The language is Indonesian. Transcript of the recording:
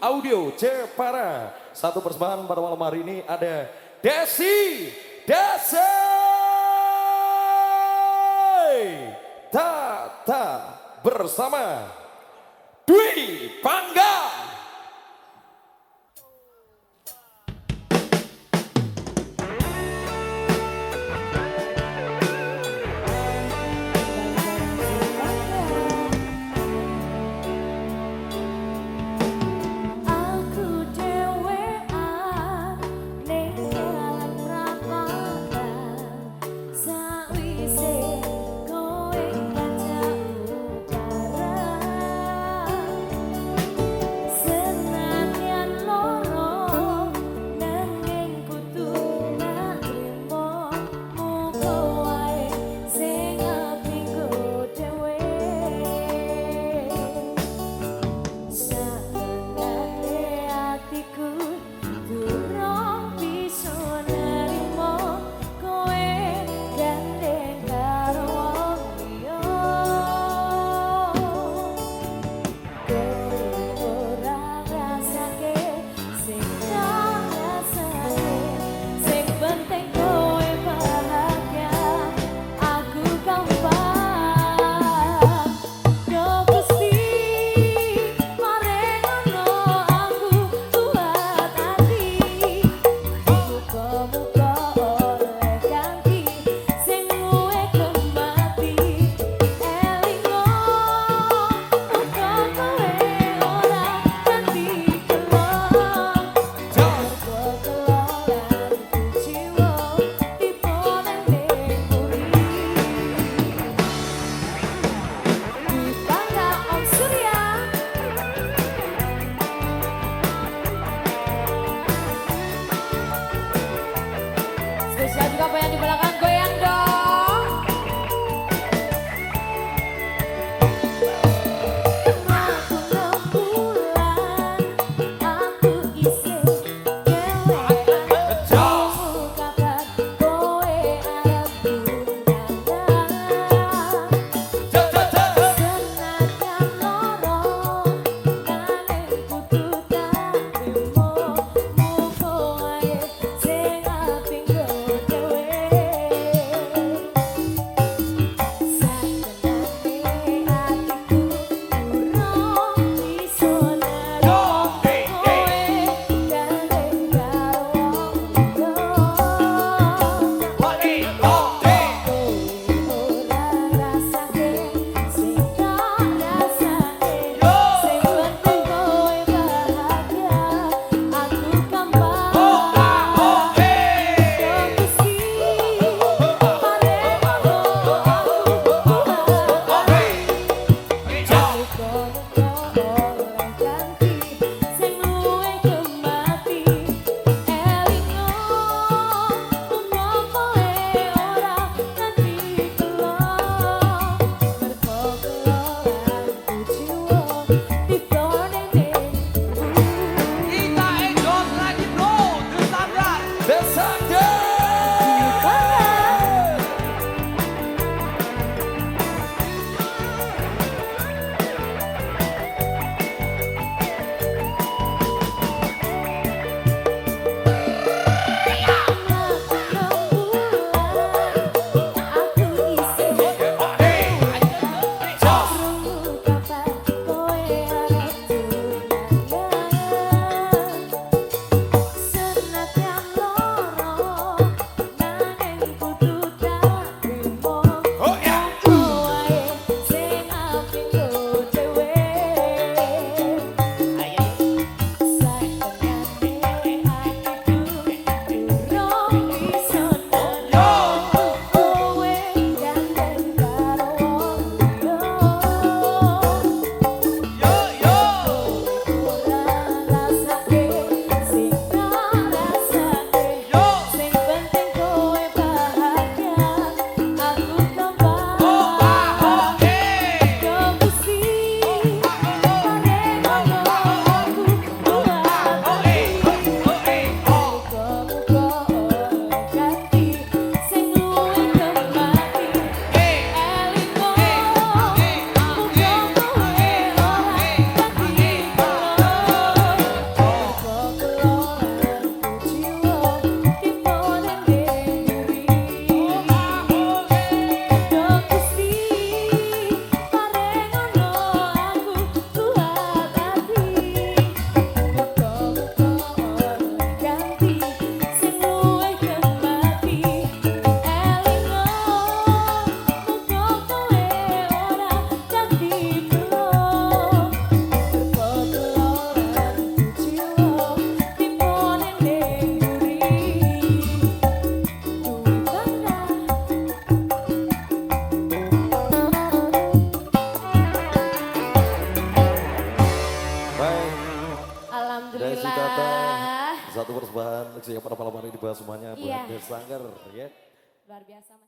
Audio Jepara. Satu persembahan pada malam hari ini ada Desi Desi Tata bersama Dwi Pangga. satu persembahan yang pada malam hari ini bahas semuanya buat iya. yeah. Sanggar ya. Luar biasa.